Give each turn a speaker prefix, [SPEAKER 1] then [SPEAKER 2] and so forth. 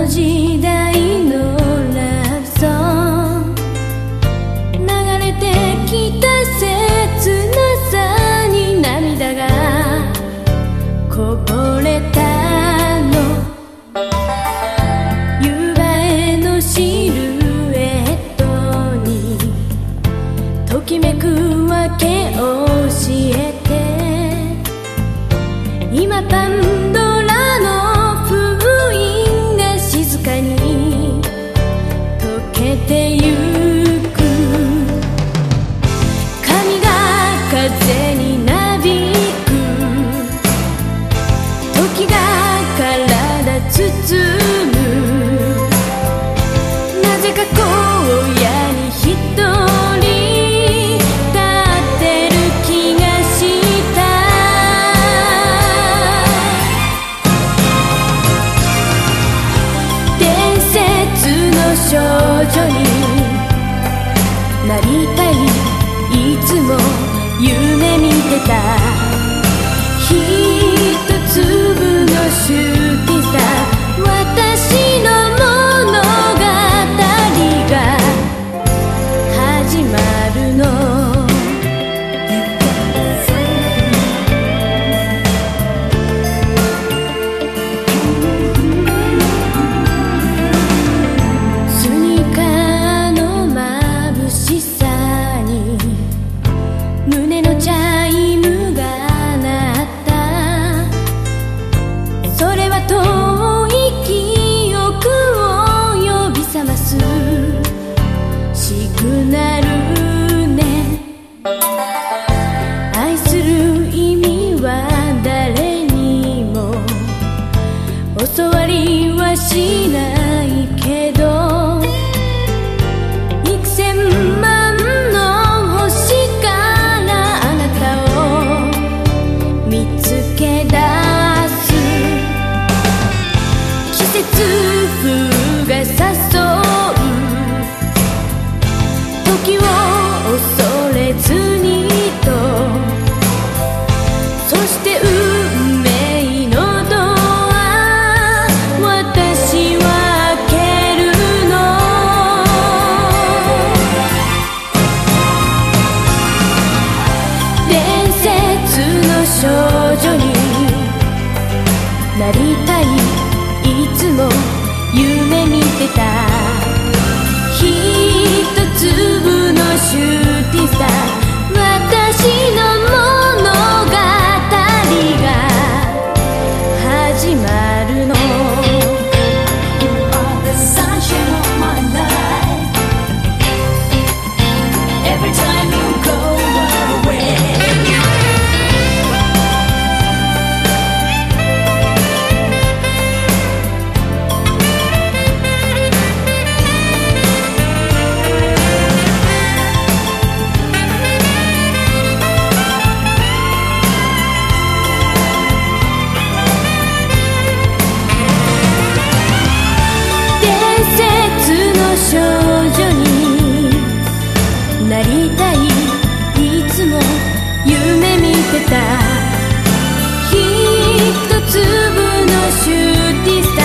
[SPEAKER 1] の字で Gina. てた。一粒のシューティスタ